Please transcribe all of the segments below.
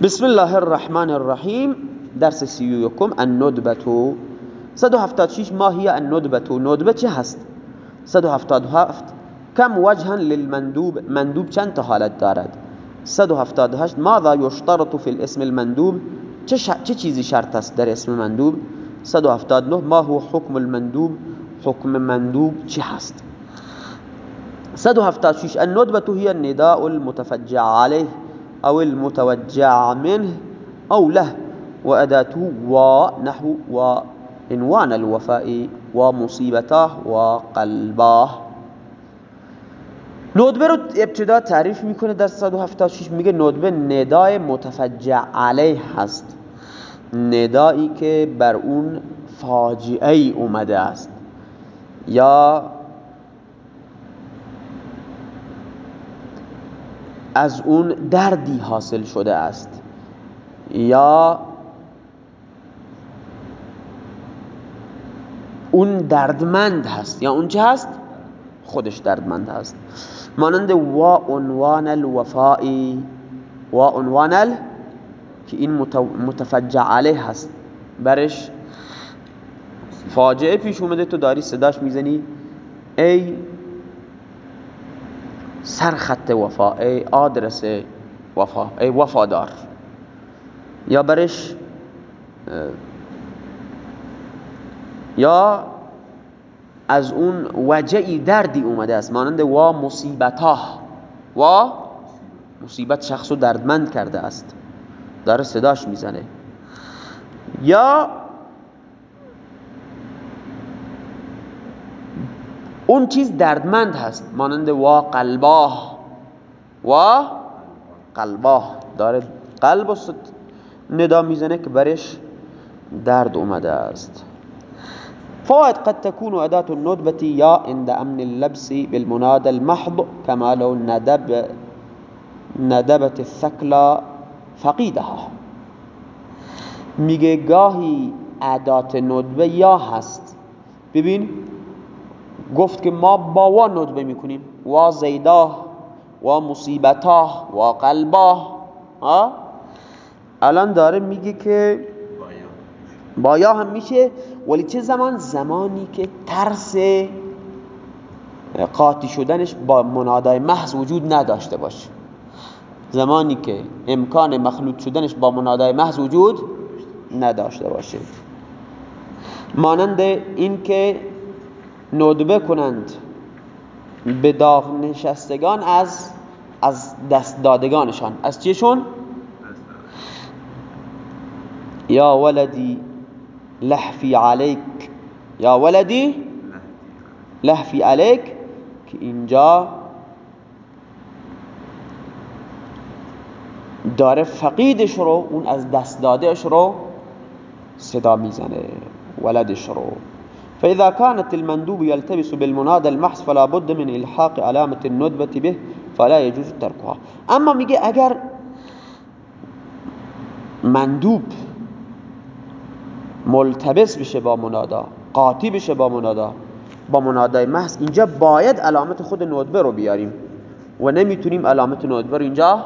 بسم الله الرحمن الرحیم درس سی و یکم الندبتو 176 ما هي الندبتو. ندبه چه هست؟ 177 کم وجها للمندوب. مندوب چند تا حالت دارد؟ 178 ماذا يشترط في الاسم المندوب؟ چه چیزی شرط است در اسم مندوب؟ 179 ما هو حکم المندوب؟ حکم مندوب چه هست؟ 176 الندبة هي النداء المتفجع عليه أو المتوجع منه أو له وأداته ونحو وعنوان الوفاء ومصيبته وقلباه ندبه رو ابتدا تعریف می‌کنه در 176 میگه ندبه ندای متفجع علیه هست ندایی که بر اون فاجعه ای اومده است. یا از اون دردی حاصل شده است. یا اون دردمند هست. یا اون چه هست؟ خودش دردمند هست. مانند و عنوان الوفائی و عنوان ال که این متفجع علیه هست. برش فاجعه پیش اومده تو داری صداش می‌زنی. ای سرخط وفا ای آدرس وفا ای وفادار. یا برش یا از اون وجعی دردی اومده است مانند و مصیبتا و مصیبت شخصو دردمند کرده است. داره صداش می‌زنه. یا اون چیز دردمند هست. مانند وا قلباه. و قلباه. داره قلب و ندا می‌زنه که برش درد اومده است. فوائد قد تكون أداة الندبة يا عند أمن اللبس بالمنادى المحض كما لو ندب ندبت الثكلى فقیدها. میگه گاهی ادات ندبه یا هست. ببین گفت که ما با وا ندبه می‌کنیم. وا زیدا و مصیبتا و قلبا الان داره میگه که با یا هم میشه ولی چه زمان؟ زمانی که ترس قاطی شدنش با منادای محض وجود نداشته باشه. زمانی که امکان مخلوط شدنش با منادای محض وجود نداشته باشه. مانند این که ندبه کنند. به داغ نشستگان از از دست دادگانشان. از چیشون؟ یا ولدی لحفی علیک. یا ولدی لحفی علیک که اینجا داره فقیدش رو اون از دست دادهش رو صدا می‌زنه. ولدش رو. فإذا كانت المندوب يلتبس بالمنادى المحض فلا بد من الحاق علامة الندبة به فلا يجوز تركها. اما میگه اگر مندوب ملتبس بشه با منادا قاطی بشه با منادا با منادای محض اینجا باید علامت خود ندبه رو بیاریم و نمی‌تونیم علامت ندبه رو اینجا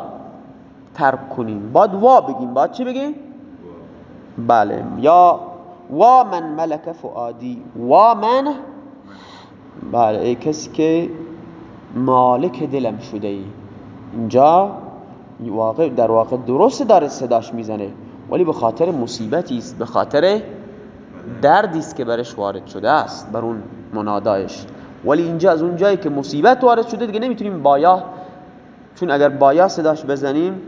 ترک کنیم. باید وا بگیم. باید چی بگیم؟ بله. یا وا من ملک فؤادی وا من بله ای کسی که مالک دلم شده ای اینجا واقع در واقع درست داره صداش می‌زنه ولی به خاطر مصیبتی است به خاطر دردی است که برش وارد شده است بر اون منادایش ولی اینجا از اون جایی که مصیبت وارد شده دیگه نمی‌تونیم بایا چون اگر بایا صداش بزنیم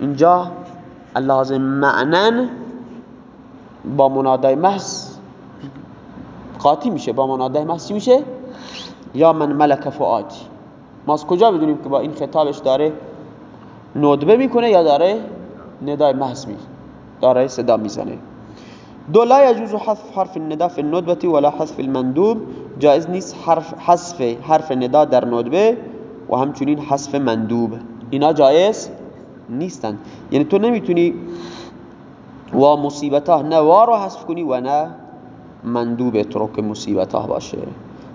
اینجا لازم معنن با منادای محض قاطی میشه. با منادای محض میشه؟ یا من ملک فؤادی ما از کجا بدونیم که با این خطابش داره ندبه می‌کنه یا داره ندای محض می داره صدا می‌زنه؟ دو لا يجوز حذف حرف الندا في الندبه ولا حذف المندوب. جائز نیست حرف حذف حرف ندا در ندبه و همچنین حذف مندوب. اینا جایز نیستن. یعنی تو نمی‌تونی و مصیبته نه وا رو حذف کنی و نه مندوب تو که مصیبته باشه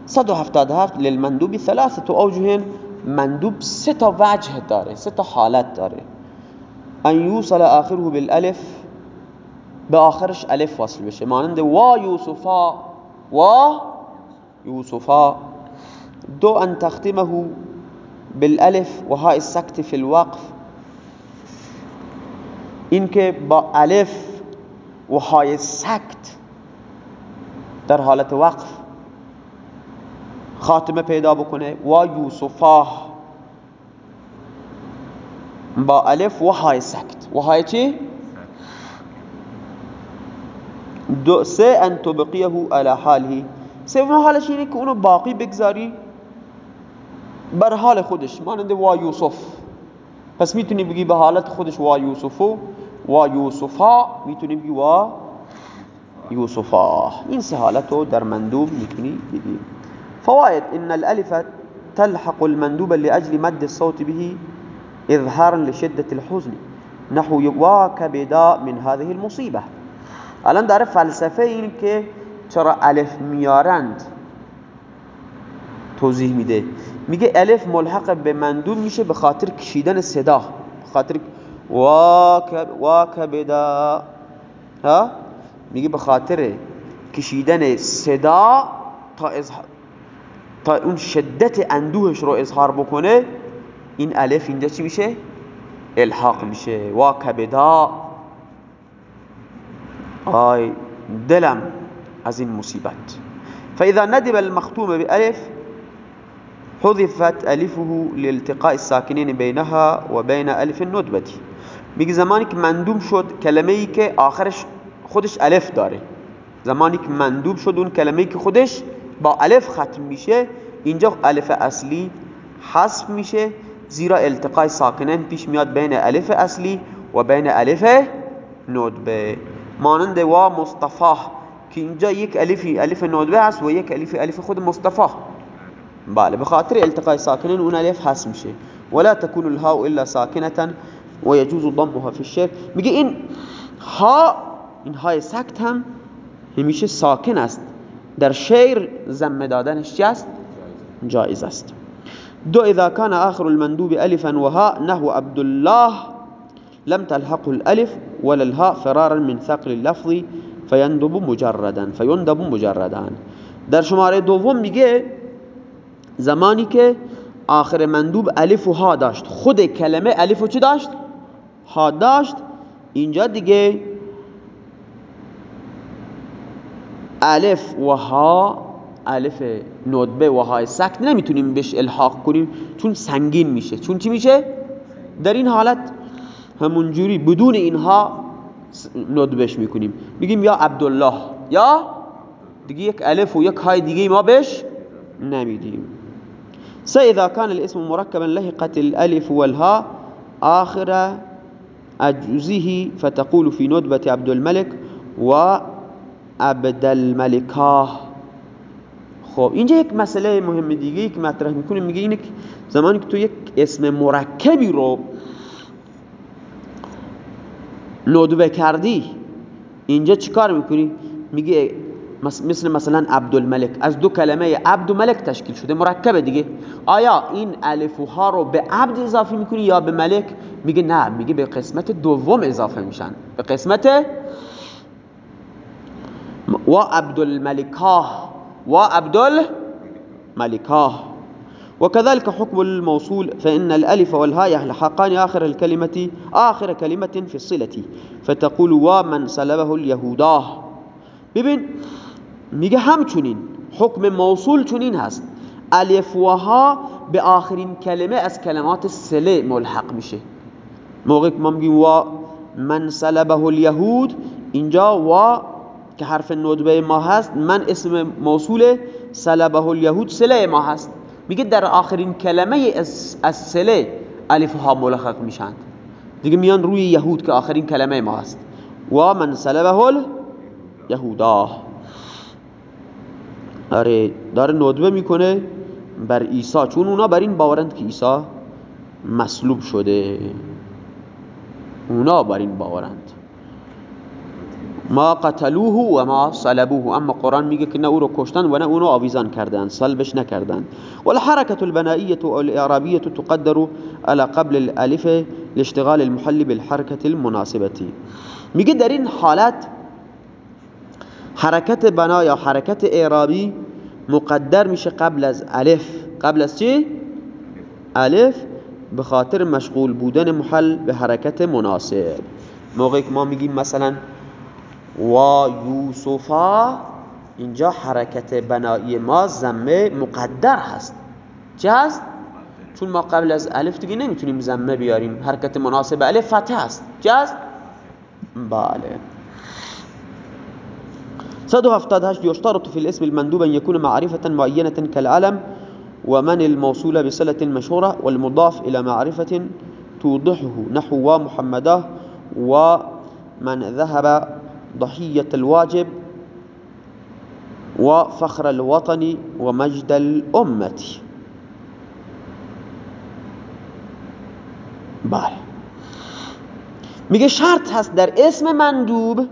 177 للمندوب ثلاثه اوجه مندوب سه تا وجه داره سه تا حالت داره. ان یوصل آخره بالالف به آخرش الف وصل بشه. مانند وا یوسفا وا یوسفا دو ان تختمه بالالف و های السکت فی الوقف. اینکه با الف و های سکت در حالت وقف خاتمه پیدا بکنه. و یوسفا با الف و های سکت. و های چی؟ دو سه ان تبقیه على حاله. سوم حالش اینه که اونو باقی بگذاری بر حال خودش. مانند وا یوسف. پس می‌تونی بگی به حالت خودش وا یوسفو وا یوسفا می‌تونی بگی وا یوسفا این سه حالت در مندوب می‌تونی بگی فوائد ان الالف تلحق المندوب لاجل مد الصوت به اظهارا لشدة الحزن. نحو واكبدا من هذه المصيبه الان داره فلسفه این که چرا الف میارند توضیح میده. میگه الف ملحق به مندوب میشه به خاطر کشیدن صدا خاطر واکبدا. ها؟ میگه به خاطر کشیدن صدا تا تا اون شدت اندوهش رو اظهار بکنه این الف اینجا چی میشه؟ الحاق میشه. واکبدا. آی دلم از این مصیبت. فاذا ندب المختوم بألف حذفت الفه لالتقاء الساكنين بينها وبين الف الندبه میگه زمانی که مندوب شد کلمه ای که آخرش خودش الف داره. زمانی که مندوب شد اون کلمه ای که خودش با الف ختم میشه اینجا الف اصلی حذف میشه زیرا التقاء ساکنین پیش میاد بین الف اصلی و بین الف ندبه. مانند وا مصطفى که اینجا یک الفی الف ندبه هست و یک الف الف خود مصطفى بله به خاطر التقاء ساکنین اون الف حذف میشه. ولا تكون الهاء الا ساکنه و يجوز ضمها في الشعر میگه این ها این های سکت هم همیشه ساکن است. در شعر زم دادنش است؟ جایز است. دو اذا كان آخر المندوب الفا وهاء نحو عبد الله لم تلحقه الالف ولا الهاء فرارا من ثقل اللفظ فيندب مجردا فيندب مجردا. در شماره دوم میگه زمانی که آخر مندوب الف و ها داشت خود کلمه الف و چی داشت؟ ها داشت. اینجا دیگه الف و ها الف ندبه و های سکت نمی‌تونیم بهش الحاق کنیم چون سنگین میشه. چون چی میشه؟ در این حالت همونجوری بدون اینها ندبش می‌کنیم. میگیم یا عبدالله یا دیگه یک الف و یک های دیگه ما بهش نمیدیم. سه اذا كان الاسم مركبا لحقت الالف والها آخر اجزه فتقول في ندبة عبد الملك و عبد الملكاه خب اینجا یک مسئله مهم دیگه که مطرح می‌کنه میگه اینه که زمانی که تو یک اسم مرکبی رو ندبه کردی اینجا چیکار می‌کنی؟ میگه مثل مثلا عبدالملک. از دو کلمه عبد و ملک تشکیل شده مرکبه دیگه. آیا این الف و ها رو به عبد اضافه می‌کنی یا به ملک؟ میگه نه میگه به قسمت دوم اضافه میشن. به قسمت و عبدالملکاه و عبدالملکاه وكذلك حكم الموصول فإن الألف والهاء يلحقان آخر الكلمة آخر كلمة في الصلة. فتقول ومن سلبه اليهوداه ببین میگه همچنین حکم موصول چنین هست. الف و ها کلمه از کلمات سله ملحق میشه. موقع که ما میگیم و من سلبه الیهود اینجا و که حرف ندبه ما هست من اسم موصول سلبه الیهود سله ما هست. میگه در آخرین کلمه از سله الف ها ملحق میشن دیگه میان روی یهود که آخرین کلمه ما هست. و من سلبه الیهودا آره داره ندبه می‌کنه بر عیسی چون اونا بر این باورند که عیسی مصلوب شده. اونا بر این باورند. ما قتلوه و ما صلبوه. اما قرآن میگه که نه او رو کشتن و نه اونو آویزان کردن صلبش نکردن والحركة البنائية او الاعرابية تقدر على قبل الالف لاشتغال المحل بالحركة المناسبة. میگه در این حالت حرکت بنا یا حرکت اعرابی مقدر میشه قبل از الف. قبل از چی؟ الف. به خاطر مشغول بودن محل به حرکت مناسب. موقعی که ما میگیم مثلا و یوسفا اینجا حرکت بنایی ما زمه مقدر هست. چه هست؟ چون ما قبل از الف دیگه نمی‌تونیم زمه بیاریم. حرکت مناسب الف فتح هست چه هست؟ بله 178 يشترط في الاسم المندوب أن يكون معرفة معينة كالعلم ومن الموصول بصلة مشهورة والمضاف إلى معرفة توضحه نحو ومحمده ومن ذهب ضحية الواجب وفخر الوطن ومجد الأمة. بله. میگه شرط هست در اسم مندوب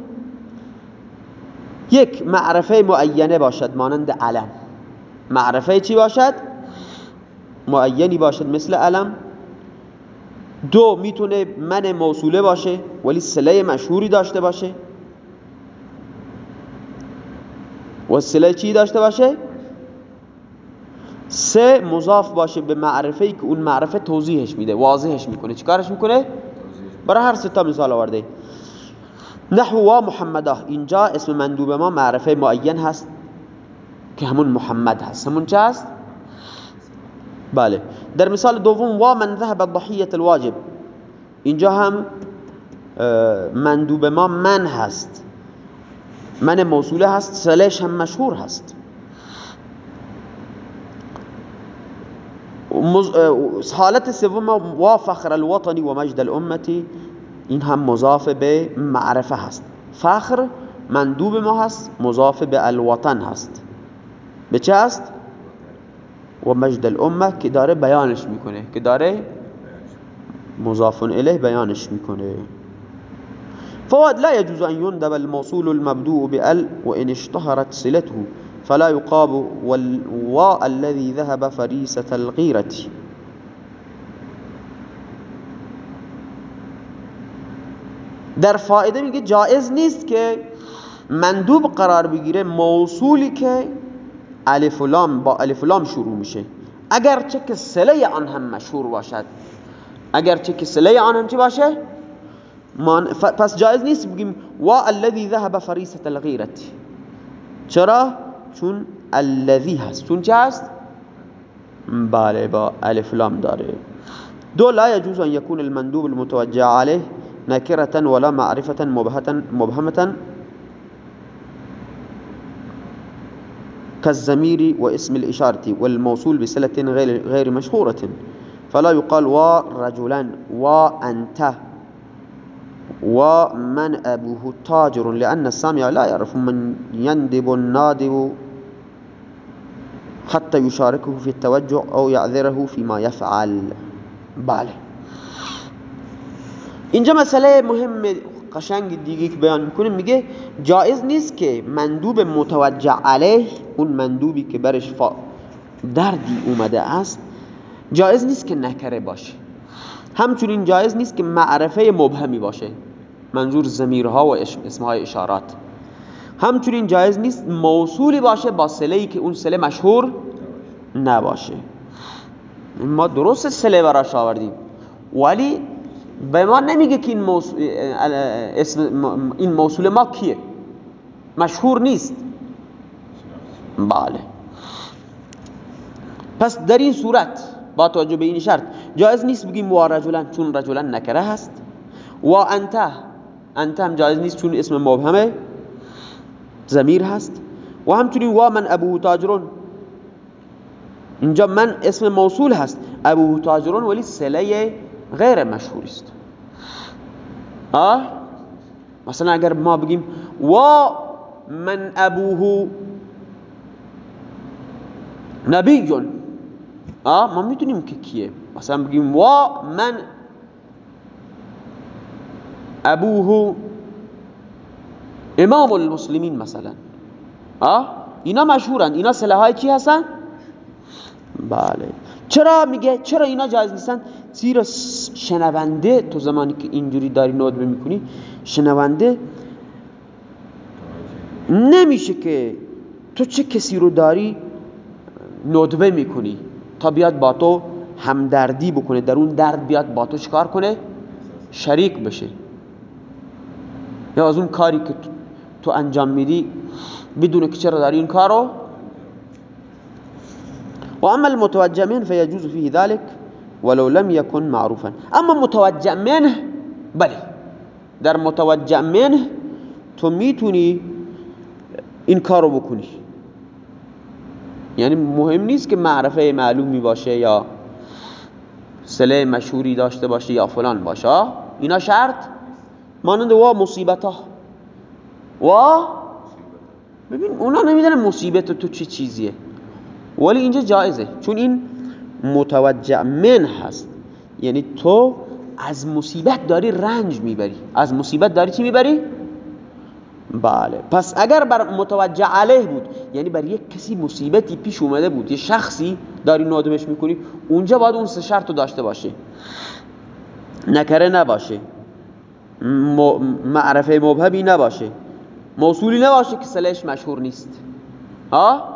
یک معرفه معینه باشد مانند علم. معرفه چی باشد؟ معینی باشد مثل علم دو می‌تونه من موصوله باشه ولی سله مشهوری داشته باشه و سله چی داشته باشه؟ سه مضاف باشه به معرفه که اون معرفه توضیحش میده واضحش می‌کنه چیکارش می‌کنه؟ برای هر ستا مثال آورده نحو و محمده اینجا اسم مندوب ما معرفه معین هست که همون محمد هست همون چه هست؟ بله. در مثال دوم و من ذهب ضحیت الواجب. اینجا هم مندوب ما من هست. من موصوله هست سلش هم مشهور هست. حالت سوم و فخر الوطنی و مجد الامتی این هم مضاف به معرفه هست. فخر مندوب ما هست مضاف به الوطن هست. به چه هست؟ و مجد الامه که داره بیانش می‌کنه که داره مضاف الیه بیانش می‌کنه. فواد لا يجوز أن يندب الموصول المبدوء بأل وإن اشتهرت صلته فلا يقاب والواء الذي ذهب فريسة الغيرة در فائده میگه جائز نیست که مندوب قرار بگیره موصولی که الف لام با الف لام شروع میشه. اگرچه که سله آن هم مشهور باشد. اگرچه که سله آن هم چی باشه؟ پس جایز نیست بگیم و الذي ذهب فریسة الغیرت. چرا؟ چون الذي هست. چون چه هست؟ بله با الف لام داره. دو لا يجوز ان يكون المندوب المتوجه عليه نكرة ولا معرفة مبهمة كالزمير واسم الإشارة والموصول بسلة غير, غير مشهورة. فلا يقال ورجلا وأنت ومن أبوه تاجر لأن السامع لا يعرف من يندب النادب حتى يشاركه في التوجع أو يعذره فيما يفعل. بله اینجا مسئله مهم قشنگ دیگه که بیان می‌کنه میگه جایز نیست که مندوب متوجه علیه اون مندوبی که برش دردی اومده است جایز نیست که نکره باشه. همچنین جایز نیست که معرفه مبهمی باشه. منظور زمیرها و اسمهای اشارات. همچنین جایز نیست موصولی باشه با سله که اون سله مشهور نباشه. ما درست سله براش آوردیم. ولی به ما نمیگه که این موصول, اسم این موصول ما کیه. مشهور نیست. بله. پس در این صورت با توجه به این شرط جایز نیست بگیم و رجلن چون رجلن نکره هست. و انت انت هم جایز نیست چون اسم مبهمه. زمیر هست. و همچنین و من ابو تاجرون. اینجا من اسم موصول هست. ابو تاجرون ولی سله غیر مشهور است. آه مثلا اگر ما بگیم و من ابوه نبیون. آه ما می‌تونیم که کیه. مثلا بگیم و من ابوه امام المسلمین مثلا. آه اینا مشهورن. اینا سلاحای چی هستن؟ بله. چرا میگه؟ چرا اینا جایز نیستن؟ زیرا شنونده تو زمانی که اینجوری داری ندبه می‌کنی شنونده نمیشه که تو چه کسی رو داری ندبه می‌کنی تا بیاد با تو همدردی بکنه در اون درد بیاد با تو چکار کنه؟ شریک بشه. یا از اون کاری که تو انجام میدی بدون که چرا داری این کارو؟ اما المتوجه منه فيجوز فيه ذلك ولو لم يكن معروفا. اما متوجه منه بله در متوجه تو می‌تونی این کارو بکنی. یعنی مهم نیست که معرفه معلومی باشه یا سله مشهوری داشته باشه یا فلان باشه. اینا شرط مانند وا مصیبت ها و ببین اونا نمی‌دونن مصیبت تو چه چیزیه. ولی اینجا جایزه. چون این متوجه من هست. یعنی تو از مصیبت داری رنج می‌بری. از مصیبت داری چی می‌بری؟ بله. پس اگر بر متوجه علیه بود یعنی بر یک کسی مصیبتی پیش اومده بود یه شخصی داری نادمش می‌کنی اونجا باید اون سه شرط رو داشته باشه. نکره نباشه. معرفه مبهمی نباشه. موصولی نباشه که سلش مشهور نیست. ها؟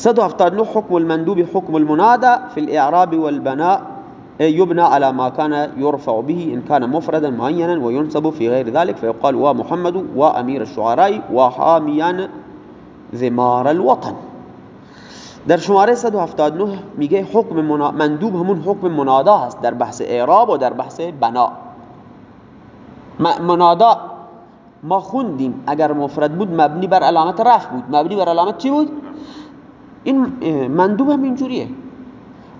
179 حكم المندوب حكم المنادى في الإعراب والبناء. يبنى على ما كان يرفع به إن كان مفردا معينا وينصب في غير ذلك. فيقال ومحمد وأمير الشعراء وحاميا ذمار الوطن. در شماره 179 میگه حکم مندوب همون حکم منادا هست در بحث اعراب و در بحث بنا. منادا ما خوندیم اگر مفرد بود مبنی بر علامت رفع بود. مبنی بر علامت چی بود؟ این مندوب هم اینجوریه.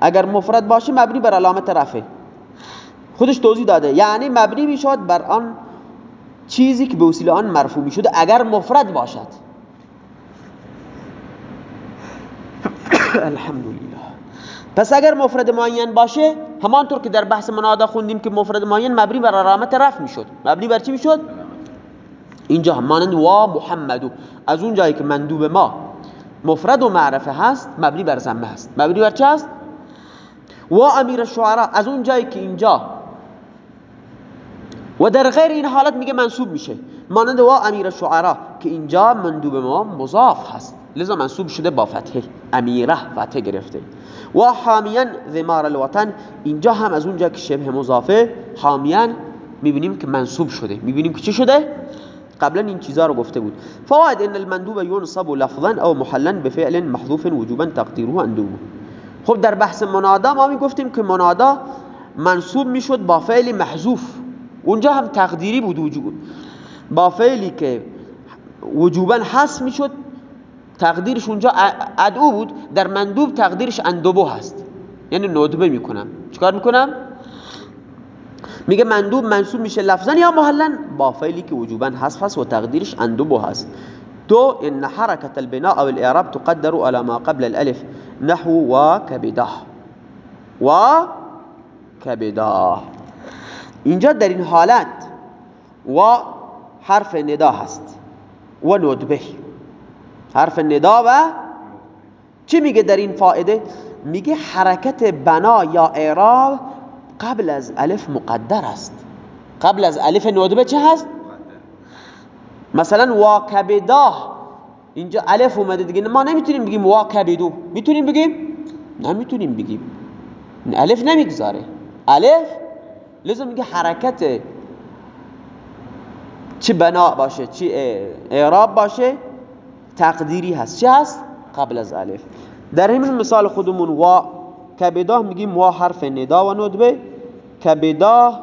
اگر مفرد باشه مبنی بر علامت رفع خودش توضیح داده. یعنی مبنی می‌شد بر آن چیزی که به وسیله آن مرفوع می‌شد اگر مفرد باشد. الحمدلله. پس اگر مفرد معین باشه همانطور که در بحث منادا خوندیم که مفرد معین مبنی بر علامت رفع می‌شد. مبنی بر چی می‌شد؟ اینجا همانند وا محمدو. از اون جایی که مندوب ما مفرد و معرفه هست مبنی بر زمه هست. مبنی بر چه هست؟ و امیر الشعراء از اون جایی که اینجا. و در غیر این حالت میگه منصوب میشه. مانند و امیر الشعراء که اینجا مندوب ما مضاف هست. لذا منصوب شده با فتحه امیره فتحه گرفته. و حامیان ذمار الوطن اینجا هم از اونجا که شبه مضافه حامیان می‌بینیم که منصوب شده. می‌بینیم که چی شده؟ قبلا این چیزا رو گفته بود. فواید ان المندوب ينصب لفظا او محلا بفعل محذوف وجوبا تقديره اندوب خب در بحث منادا ما می‌گفتیم که منادا منصوب می‌شد با فعل محذوف. اونجا هم تقدیری بود وجود با فعلی که وجوبا حذف می‌شد تقدیرش اونجا ادعو بود در مندوب تقدیرش اندوبو هست. یعنی ندبه می‌کنم. چیکار می‌کنم؟ میگه مندوب منصوب میشه لفظا یا محلا؟ با فعلی که وجوبا حذف هست و تقدیرش اندوبو هست. دو ان حركه البناء او الاعراب تقدر على ما قبل الالف. نحو و كبده و كبده اینجا در این حالت و حرف ندا هست. و ندبه. حرف ندا و چی میگه در این فائده؟ میگه حرکت بنا یا اعراب قبل از الف مقدر است. قبل از الف ندبه چه هست؟ مثلا واکبدا اینجا الف اومده دیگه. ما نمی‌تونیم بگیم واکبدو. می‌تونیم بگیم؟ نمی‌تونیم بگیم. الف نمی‌گذاره. الف لازم میگه حرکت چه بنا باشه چه اعراب باشه تقدیری هست. چه هست؟ قبل از الف. در همین مثال خودمون وا کبدا میگیم وا حرف ندا و ندبه کبدا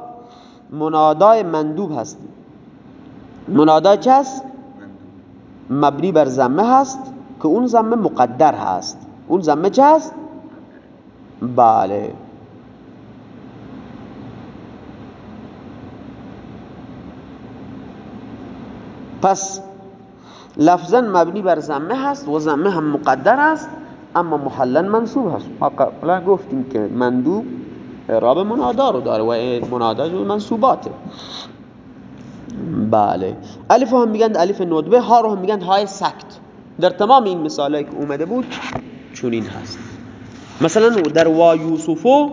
منادای مندوب هست. منادا چه هست؟ مبنی بر زمه هست که اون زمه مقدر هست. اون زمه چه هست؟ بله. پس لفظا مبنی بر زمه هست و زمه هم مقدر است اما محلا منصوب هست. قبلا گفتیم که مندوب اعراب منادا رو داره و منادا جو منصوباته. بله. الف هم میگن الف ندبه ها رو هم میگن های سکت. در تمام این مثالایی که اومده بود چونین هست. مثلا در وا یوسفو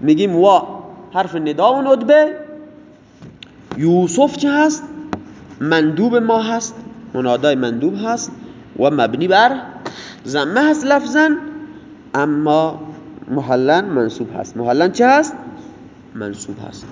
میگیم وا حرف ندا و ندبه یوسف چه هست؟ مندوب ما هست منادای مندوب هست و مبنی بر زمه هست لفظا. اما محلن منصوب هست محلن چه هست؟ منصوب هست